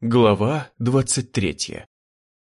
Глава 23.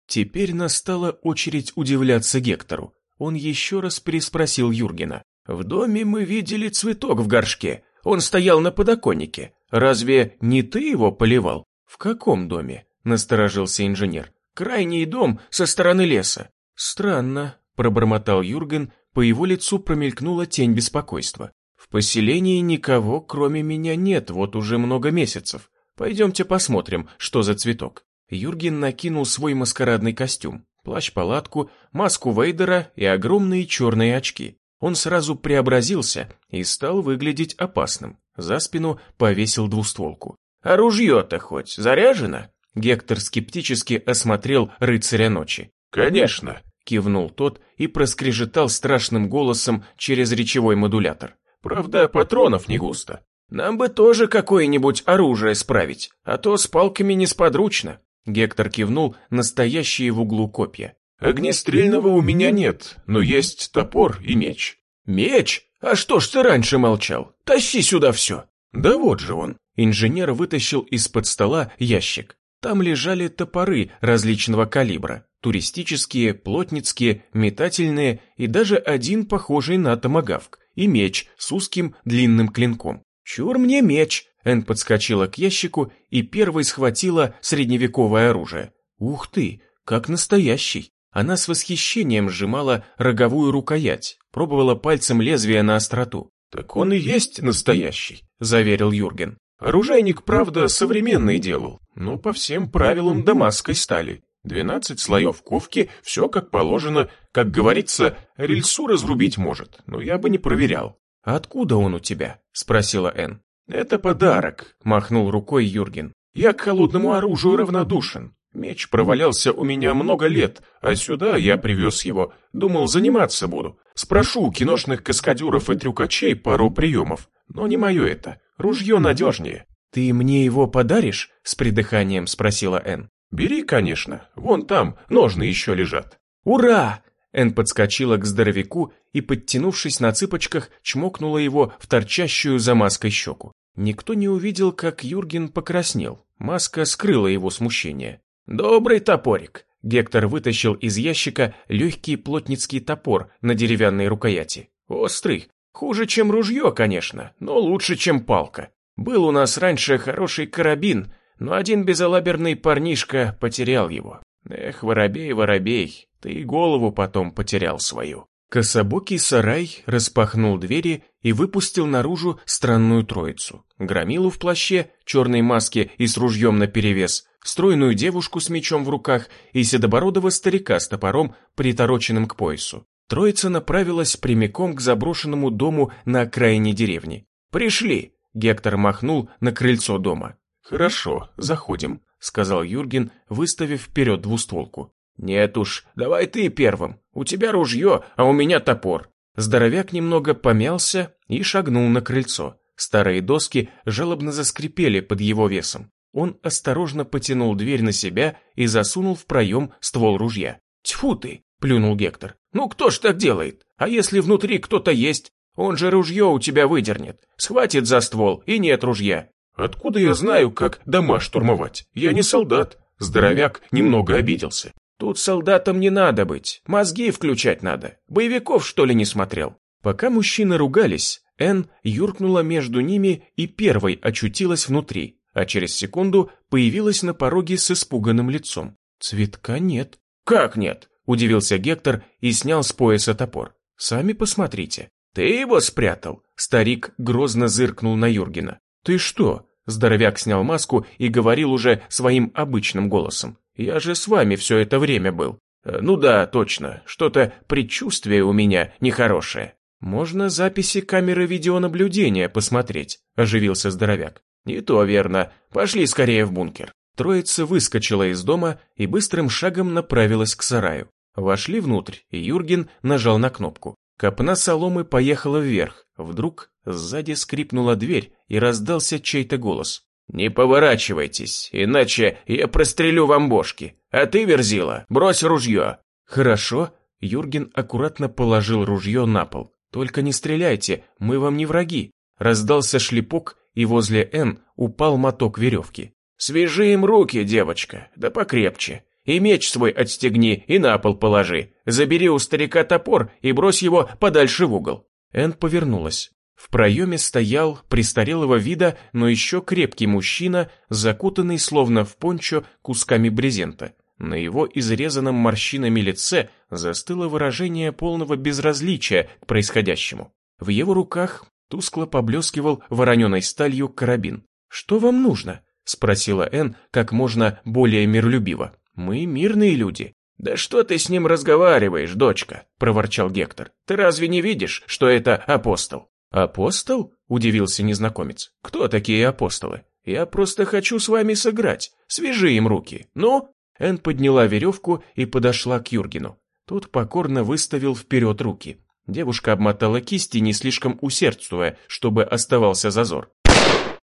Теперь настала очередь удивляться Гектору. Он еще раз переспросил Юргена. «В доме мы видели цветок в горшке. Он стоял на подоконнике. Разве не ты его поливал?» «В каком доме?» – насторожился инженер. «Крайний дом со стороны леса». «Странно», – пробормотал Юрген, по его лицу промелькнула тень беспокойства. «В поселении никого, кроме меня, нет вот уже много месяцев. Пойдемте посмотрим, что за цветок. Юрген накинул свой маскарадный костюм, плащ-палатку, маску Вейдера и огромные черные очки. Он сразу преобразился и стал выглядеть опасным. За спину повесил двустволку. «А ружье-то хоть заряжено?» Гектор скептически осмотрел рыцаря ночи. «Конечно», — кивнул тот и проскрежетал страшным голосом через речевой модулятор. «Правда, патронов не густо. Нам бы тоже какое-нибудь оружие справить, а то с палками несподручно. Гектор кивнул настоящие в углу копья. Огнестрельного у меня нет, но есть топор и меч. Меч? А что ж ты раньше молчал? Тащи сюда все. Да вот же он. Инженер вытащил из-под стола ящик. Там лежали топоры различного калибра. Туристические, плотницкие, метательные и даже один похожий на томагавк. И меч с узким длинным клинком. «Чур мне меч!» Эн подскочила к ящику и первой схватила средневековое оружие. «Ух ты, как настоящий!» Она с восхищением сжимала роговую рукоять, пробовала пальцем лезвие на остроту. «Так он и есть настоящий», — заверил Юрген. «Оружейник, правда, современный делал, но по всем правилам дамасской стали. Двенадцать слоев ковки, все как положено, как говорится, рельсу разрубить может, но я бы не проверял. «Откуда он у тебя?» – спросила Энн. «Это подарок», – махнул рукой Юрген. «Я к холодному оружию равнодушен. Меч провалялся у меня много лет, а сюда я привез его. Думал, заниматься буду. Спрошу у киношных каскадеров и трюкачей пару приемов. Но не мое это. Ружье надежнее». «Ты мне его подаришь?» – с придыханием спросила Энн. «Бери, конечно. Вон там ножны еще лежат». «Ура!» Эн подскочила к здоровяку и, подтянувшись на цыпочках, чмокнула его в торчащую за маской щеку. Никто не увидел, как Юрген покраснел. Маска скрыла его смущение. «Добрый топорик!» Гектор вытащил из ящика легкий плотницкий топор на деревянной рукояти. Острый. Хуже, чем ружье, конечно, но лучше, чем палка. Был у нас раньше хороший карабин, но один безалаберный парнишка потерял его. Эх, воробей, воробей, ты голову потом потерял свою. Кособокий сарай распахнул двери и выпустил наружу странную троицу. Громилу в плаще, черной маске и с ружьем наперевес, стройную девушку с мечом в руках и седобородого старика с топором, притороченным к поясу. Троица направилась прямиком к заброшенному дому на окраине деревни. «Пришли!» — Гектор махнул на крыльцо дома. «Хорошо, заходим», — сказал Юрген, выставив вперед двустволку. «Нет уж, давай ты первым. У тебя ружье, а у меня топор». Здоровяк немного помялся и шагнул на крыльцо. Старые доски жалобно заскрипели под его весом. Он осторожно потянул дверь на себя и засунул в проем ствол ружья. «Тьфу ты!» – плюнул Гектор. «Ну кто ж так делает? А если внутри кто-то есть? Он же ружье у тебя выдернет. Схватит за ствол, и нет ружья». «Откуда я знаю, как дома штурмовать? Я не солдат». Здоровяк немного обиделся. Тут солдатам не надо быть, мозги включать надо. Боевиков, что ли, не смотрел? Пока мужчины ругались, Энн юркнула между ними и первой очутилась внутри, а через секунду появилась на пороге с испуганным лицом. Цветка нет. Как нет? Удивился Гектор и снял с пояса топор. Сами посмотрите. Ты его спрятал? Старик грозно зыркнул на Юргена. Ты что? Здоровяк снял маску и говорил уже своим обычным голосом. Я же с вами все это время был. Э, ну да, точно, что-то предчувствие у меня нехорошее. Можно записи камеры видеонаблюдения посмотреть, оживился здоровяк. Не то верно. Пошли скорее в бункер. Троица выскочила из дома и быстрым шагом направилась к сараю. Вошли внутрь, и Юрген нажал на кнопку. Копна соломы поехала вверх. Вдруг сзади скрипнула дверь, и раздался чей-то голос. «Не поворачивайтесь, иначе я прострелю вам бошки. А ты, Верзила, брось ружье». «Хорошо». Юрген аккуратно положил ружье на пол. «Только не стреляйте, мы вам не враги». Раздался шлепок, и возле Н упал моток веревки. Свяжи им руки, девочка, да покрепче. И меч свой отстегни и на пол положи. Забери у старика топор и брось его подальше в угол». Эн повернулась. В проеме стоял престарелого вида, но еще крепкий мужчина, закутанный словно в пончо кусками брезента. На его изрезанном морщинами лице застыло выражение полного безразличия к происходящему. В его руках тускло поблескивал вороненой сталью карабин. «Что вам нужно?» — спросила Энн как можно более миролюбиво. «Мы мирные люди». «Да что ты с ним разговариваешь, дочка?» — проворчал Гектор. «Ты разве не видишь, что это апостол?» «Апостол?» – удивился незнакомец. «Кто такие апостолы? Я просто хочу с вами сыграть. Свяжи им руки. Ну?» Энн подняла веревку и подошла к Юргену. Тот покорно выставил вперед руки. Девушка обмотала кисти, не слишком усердствуя, чтобы оставался зазор.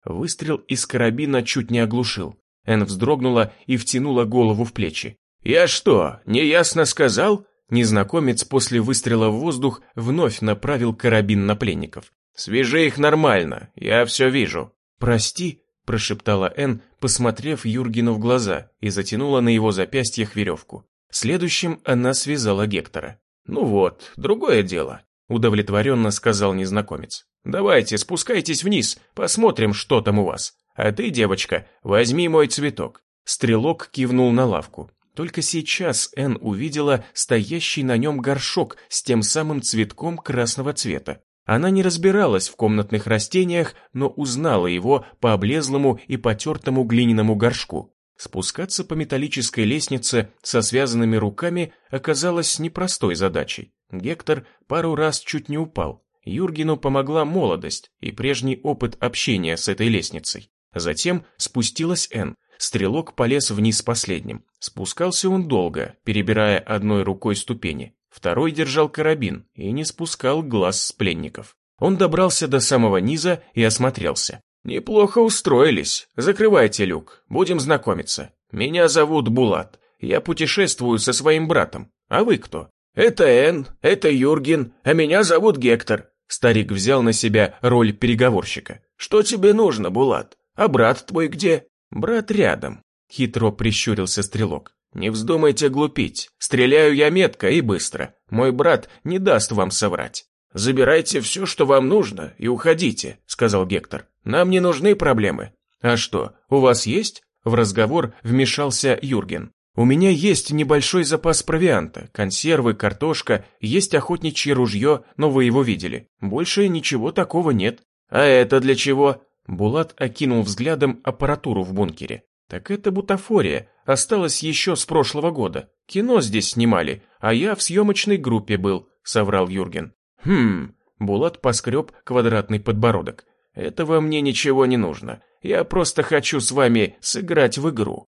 Выстрел из карабина чуть не оглушил. Энн вздрогнула и втянула голову в плечи. «Я что, неясно сказал?» Незнакомец после выстрела в воздух вновь направил карабин на пленников. «Свяжи их нормально, я все вижу». «Прости», – прошептала Энн, посмотрев Юргену в глаза и затянула на его запястьях веревку. Следующим она связала Гектора. «Ну вот, другое дело», – удовлетворенно сказал незнакомец. «Давайте, спускайтесь вниз, посмотрим, что там у вас. А ты, девочка, возьми мой цветок». Стрелок кивнул на лавку. Только сейчас Энн увидела стоящий на нем горшок с тем самым цветком красного цвета. Она не разбиралась в комнатных растениях, но узнала его по облезлому и потертому глиняному горшку. Спускаться по металлической лестнице со связанными руками оказалось непростой задачей. Гектор пару раз чуть не упал. Юргену помогла молодость и прежний опыт общения с этой лестницей. Затем спустилась Энн, Стрелок полез вниз последним. Спускался он долго, перебирая одной рукой ступени. Второй держал карабин и не спускал глаз с пленников. Он добрался до самого низа и осмотрелся. «Неплохо устроились. Закрывайте люк. Будем знакомиться. Меня зовут Булат. Я путешествую со своим братом. А вы кто?» «Это Эн, это Юрген, а меня зовут Гектор». Старик взял на себя роль переговорщика. «Что тебе нужно, Булат? А брат твой где?» «Брат рядом», — хитро прищурился стрелок. «Не вздумайте глупить. Стреляю я метко и быстро. Мой брат не даст вам соврать». «Забирайте все, что вам нужно, и уходите», — сказал Гектор. «Нам не нужны проблемы». «А что, у вас есть?» В разговор вмешался Юрген. «У меня есть небольшой запас провианта, консервы, картошка, есть охотничье ружье, но вы его видели. Больше ничего такого нет». «А это для чего?» Булат окинул взглядом аппаратуру в бункере. Так это бутафория, осталось еще с прошлого года. Кино здесь снимали, а я в съемочной группе был, соврал Юрген. Хм, Булат поскреб квадратный подбородок. Этого мне ничего не нужно. Я просто хочу с вами сыграть в игру.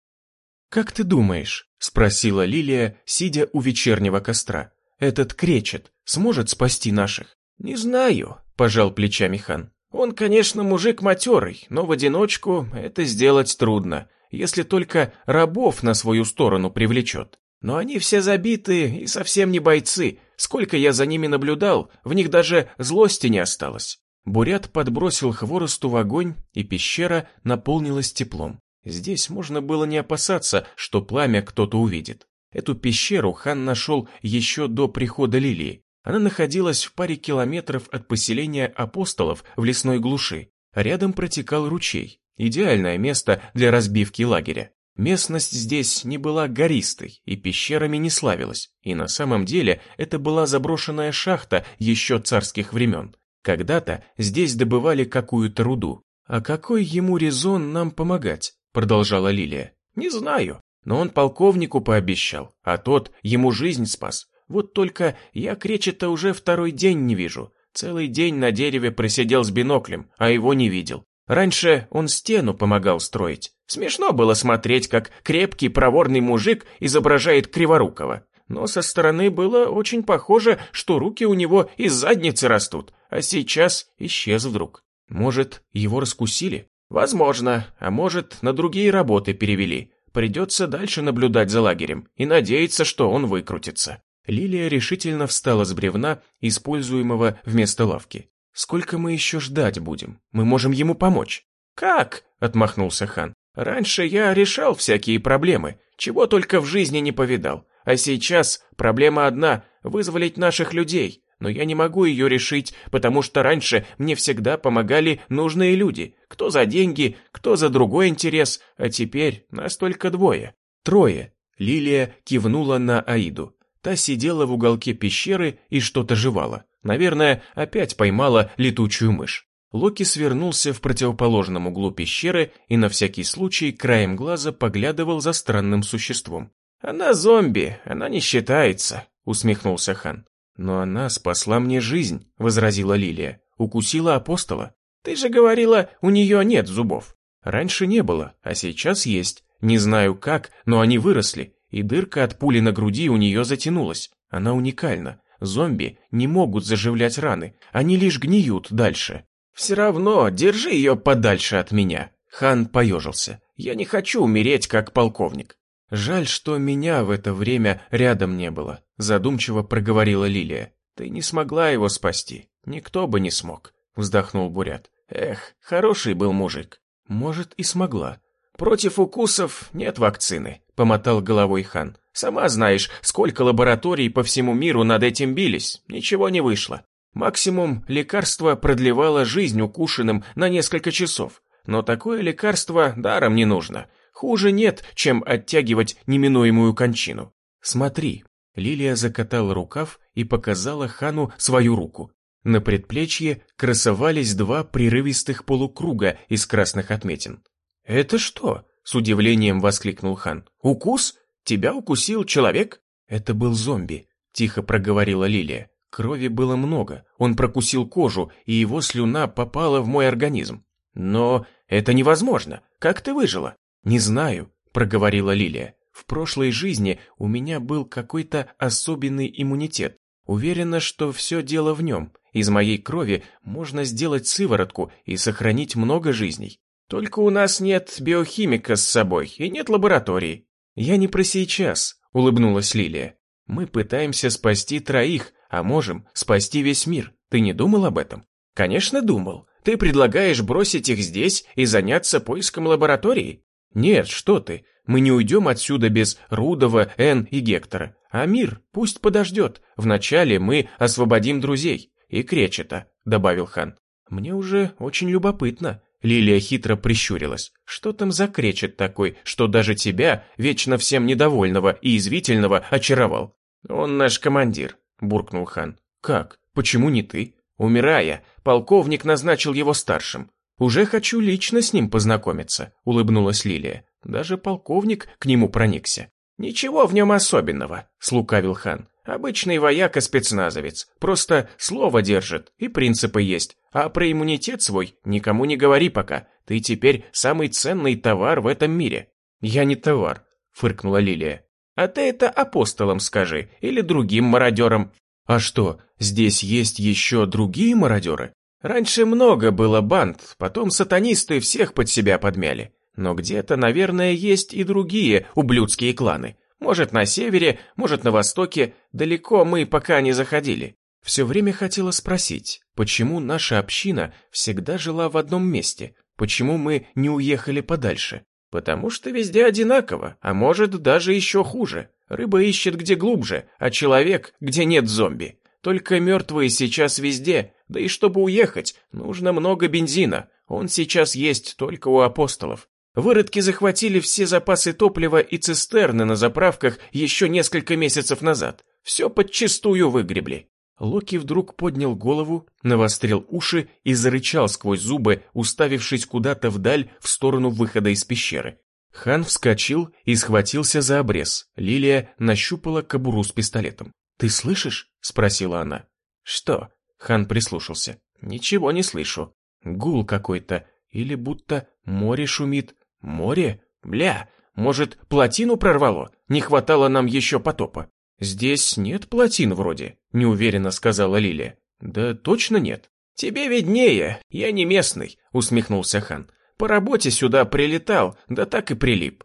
Как ты думаешь, спросила Лилия, сидя у вечернего костра. Этот кречет сможет спасти наших? Не знаю, пожал плечами хан. Он, конечно, мужик матерый, но в одиночку это сделать трудно, если только рабов на свою сторону привлечет. Но они все забиты и совсем не бойцы. Сколько я за ними наблюдал, в них даже злости не осталось. Бурят подбросил хворосту в огонь, и пещера наполнилась теплом. Здесь можно было не опасаться, что пламя кто-то увидит. Эту пещеру хан нашел еще до прихода Лилии. Она находилась в паре километров от поселения апостолов в лесной глуши. Рядом протекал ручей. Идеальное место для разбивки лагеря. Местность здесь не была гористой и пещерами не славилась, и на самом деле это была заброшенная шахта еще царских времен. Когда-то здесь добывали какую-то руду. «А какой ему резон нам помогать?» – продолжала Лилия. «Не знаю, но он полковнику пообещал, а тот ему жизнь спас. Вот только я Кречета уже второй день не вижу. Целый день на дереве просидел с биноклем, а его не видел. Раньше он стену помогал строить. Смешно было смотреть, как крепкий проворный мужик изображает Криворукова. Но со стороны было очень похоже, что руки у него из задницы растут, а сейчас исчез вдруг. Может, его раскусили? Возможно, а может, на другие работы перевели. Придется дальше наблюдать за лагерем и надеяться, что он выкрутится. Лилия решительно встала с бревна, используемого вместо лавки. «Сколько мы еще ждать будем? Мы можем ему помочь». «Как?» – отмахнулся хан. Раньше я решал всякие проблемы, чего только в жизни не повидал. А сейчас проблема одна – вызволить наших людей. Но я не могу ее решить, потому что раньше мне всегда помогали нужные люди. Кто за деньги, кто за другой интерес, а теперь нас только двое. Трое. Лилия кивнула на Аиду. Та сидела в уголке пещеры и что-то жевала. Наверное, опять поймала летучую мышь. Локи свернулся в противоположном углу пещеры и на всякий случай краем глаза поглядывал за странным существом. «Она зомби, она не считается», — усмехнулся хан. «Но она спасла мне жизнь», — возразила Лилия. «Укусила апостола. Ты же говорила, у нее нет зубов». «Раньше не было, а сейчас есть. Не знаю как, но они выросли, и дырка от пули на груди у нее затянулась. Она уникальна. Зомби не могут заживлять раны, они лишь гниют дальше. «Все равно держи ее подальше от меня», — хан поежился. «Я не хочу умереть, как полковник». «Жаль, что меня в это время рядом не было», — задумчиво проговорила Лилия. «Ты не смогла его спасти. Никто бы не смог», — вздохнул Бурят. «Эх, хороший был мужик. Может, и смогла». «Против укусов нет вакцины», — помотал головой хан. «Сама знаешь, сколько лабораторий по всему миру над этим бились. Ничего не вышло. Максимум лекарство продлевало жизнь укушенным на несколько часов, но такое лекарство даром не нужно. Хуже нет, чем оттягивать неминуемую кончину. Смотри. Лилия закатала рукав и показала хану свою руку. На предплечье красовались два прерывистых полукруга из красных отметин. «Это что?» — с удивлением воскликнул хан. «Укус? Тебя укусил человек?» «Это был зомби», — тихо проговорила Лилия. Крови было много, он прокусил кожу, и его слюна попала в мой организм. Но это невозможно. Как ты выжила? Не знаю, проговорила Лилия. В прошлой жизни у меня был какой-то особенный иммунитет. Уверена, что все дело в нем. Из моей крови можно сделать сыворотку и сохранить много жизней. Только у нас нет биохимика с собой и нет лаборатории. Я не про сейчас, улыбнулась Лилия. Мы пытаемся спасти троих, а можем спасти весь мир. Ты не думал об этом? Конечно, думал. Ты предлагаешь бросить их здесь и заняться поиском лаборатории? Нет, что ты. Мы не уйдем отсюда без Рудова, Эн и Гектора. А мир пусть подождет. Вначале мы освободим друзей. И Кречета, добавил хан. Мне уже очень любопытно. Лилия хитро прищурилась. Что там за кречет такой, что даже тебя, вечно всем недовольного и извительного, очаровал? Он наш командир, буркнул хан. «Как? Почему не ты?» «Умирая, полковник назначил его старшим. Уже хочу лично с ним познакомиться», — улыбнулась Лилия. Даже полковник к нему проникся. «Ничего в нем особенного», — слукавил хан. «Обычный вояка-спецназовец, просто слово держит и принципы есть. А про иммунитет свой никому не говори пока. Ты теперь самый ценный товар в этом мире». «Я не товар», — фыркнула Лилия. А ты это апостолам скажи, или другим мародерам. А что, здесь есть еще другие мародеры? Раньше много было банд, потом сатанисты всех под себя подмяли. Но где-то, наверное, есть и другие ублюдские кланы. Может, на севере, может, на востоке. Далеко мы пока не заходили. Все время хотела спросить, почему наша община всегда жила в одном месте? Почему мы не уехали подальше? Потому что везде одинаково, а может даже еще хуже. Рыба ищет где глубже, а человек где нет зомби. Только мертвые сейчас везде, да и чтобы уехать, нужно много бензина. Он сейчас есть только у апостолов. Выродки захватили все запасы топлива и цистерны на заправках еще несколько месяцев назад. Все подчистую выгребли. Локи вдруг поднял голову, навострил уши и зарычал сквозь зубы, уставившись куда-то вдаль в сторону выхода из пещеры. Хан вскочил и схватился за обрез. Лилия нащупала кобуру с пистолетом. «Ты слышишь?» — спросила она. «Что?» — Хан прислушался. «Ничего не слышу. Гул какой-то. Или будто море шумит. Море? Бля, может, плотину прорвало? Не хватало нам еще потопа». «Здесь нет плотин вроде», — неуверенно сказала Лилия. «Да точно нет». «Тебе виднее, я не местный», — усмехнулся хан. «По работе сюда прилетал, да так и прилип».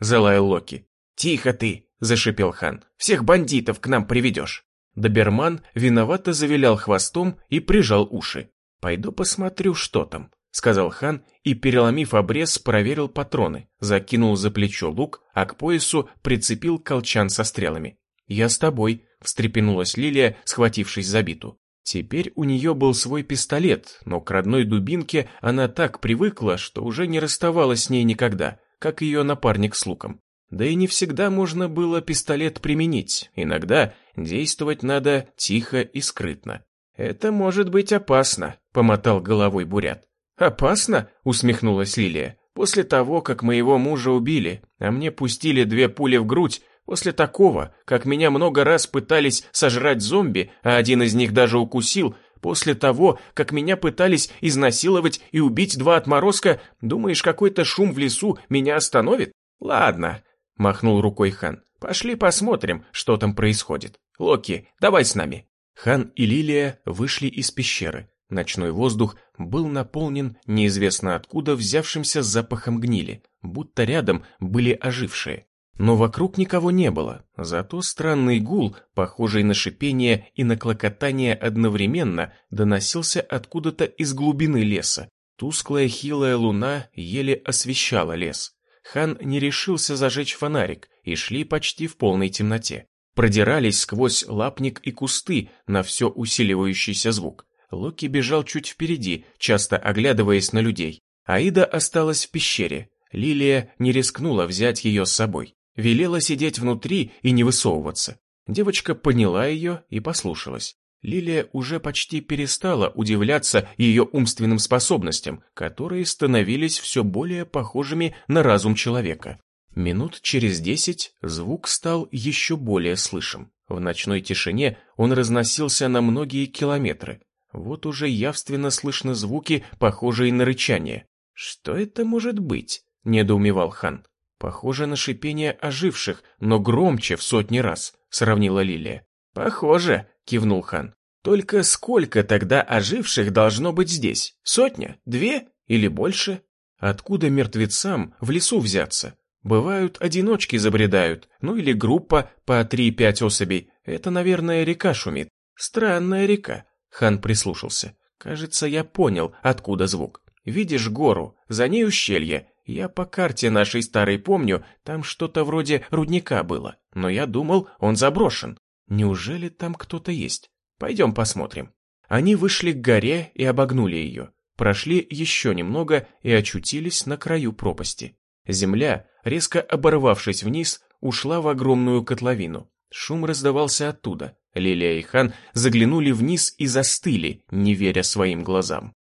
Залаял Локи. «Тихо ты», — зашипел хан. «Всех бандитов к нам приведешь». Доберман виновато завилял хвостом и прижал уши. «Пойду посмотрю, что там». Сказал хан и, переломив обрез, проверил патроны, закинул за плечо лук, а к поясу прицепил колчан со стрелами. «Я с тобой», — встрепенулась Лилия, схватившись за биту. Теперь у нее был свой пистолет, но к родной дубинке она так привыкла, что уже не расставалась с ней никогда, как ее напарник с луком. Да и не всегда можно было пистолет применить, иногда действовать надо тихо и скрытно. «Это может быть опасно», — помотал головой Бурят. «Опасно?» — усмехнулась Лилия. «После того, как моего мужа убили, а мне пустили две пули в грудь, После такого, как меня много раз пытались сожрать зомби, а один из них даже укусил, после того, как меня пытались изнасиловать и убить два отморозка, думаешь, какой-то шум в лесу меня остановит? Ладно, махнул рукой хан. Пошли посмотрим, что там происходит. Локи, давай с нами. Хан и Лилия вышли из пещеры. Ночной воздух был наполнен неизвестно откуда взявшимся запахом гнили, будто рядом были ожившие. Но вокруг никого не было, зато странный гул, похожий на шипение и на клокотание одновременно, доносился откуда-то из глубины леса. Тусклая хилая луна еле освещала лес. Хан не решился зажечь фонарик и шли почти в полной темноте. Продирались сквозь лапник и кусты на все усиливающийся звук. Локи бежал чуть впереди, часто оглядываясь на людей. Аида осталась в пещере. Лилия не рискнула взять ее с собой. Велела сидеть внутри и не высовываться. Девочка поняла ее и послушалась. Лилия уже почти перестала удивляться ее умственным способностям, которые становились все более похожими на разум человека. Минут через десять звук стал еще более слышим. В ночной тишине он разносился на многие километры. Вот уже явственно слышны звуки, похожие на рычание. «Что это может быть?» – недоумевал хан. «Похоже на шипение оживших, но громче в сотни раз», — сравнила Лилия. «Похоже», — кивнул хан. «Только сколько тогда оживших должно быть здесь? Сотня? Две? Или больше? Откуда мертвецам в лесу взяться? Бывают, одиночки забредают, ну или группа по три-пять особей. Это, наверное, река шумит. Странная река». Хан прислушался. «Кажется, я понял, откуда звук. Видишь гору, за ней ущелье, я по карте нашей старой помню, там что-то вроде рудника было, но я думал, он заброшен. Неужели там кто-то есть? Пойдем посмотрим. Они вышли к горе и обогнули ее. Прошли еще немного и очутились на краю пропасти. Земля, резко оборвавшись вниз, ушла в огромную котловину. Шум раздавался оттуда. Лилия и Хан заглянули вниз и застыли, не веря своим глазам.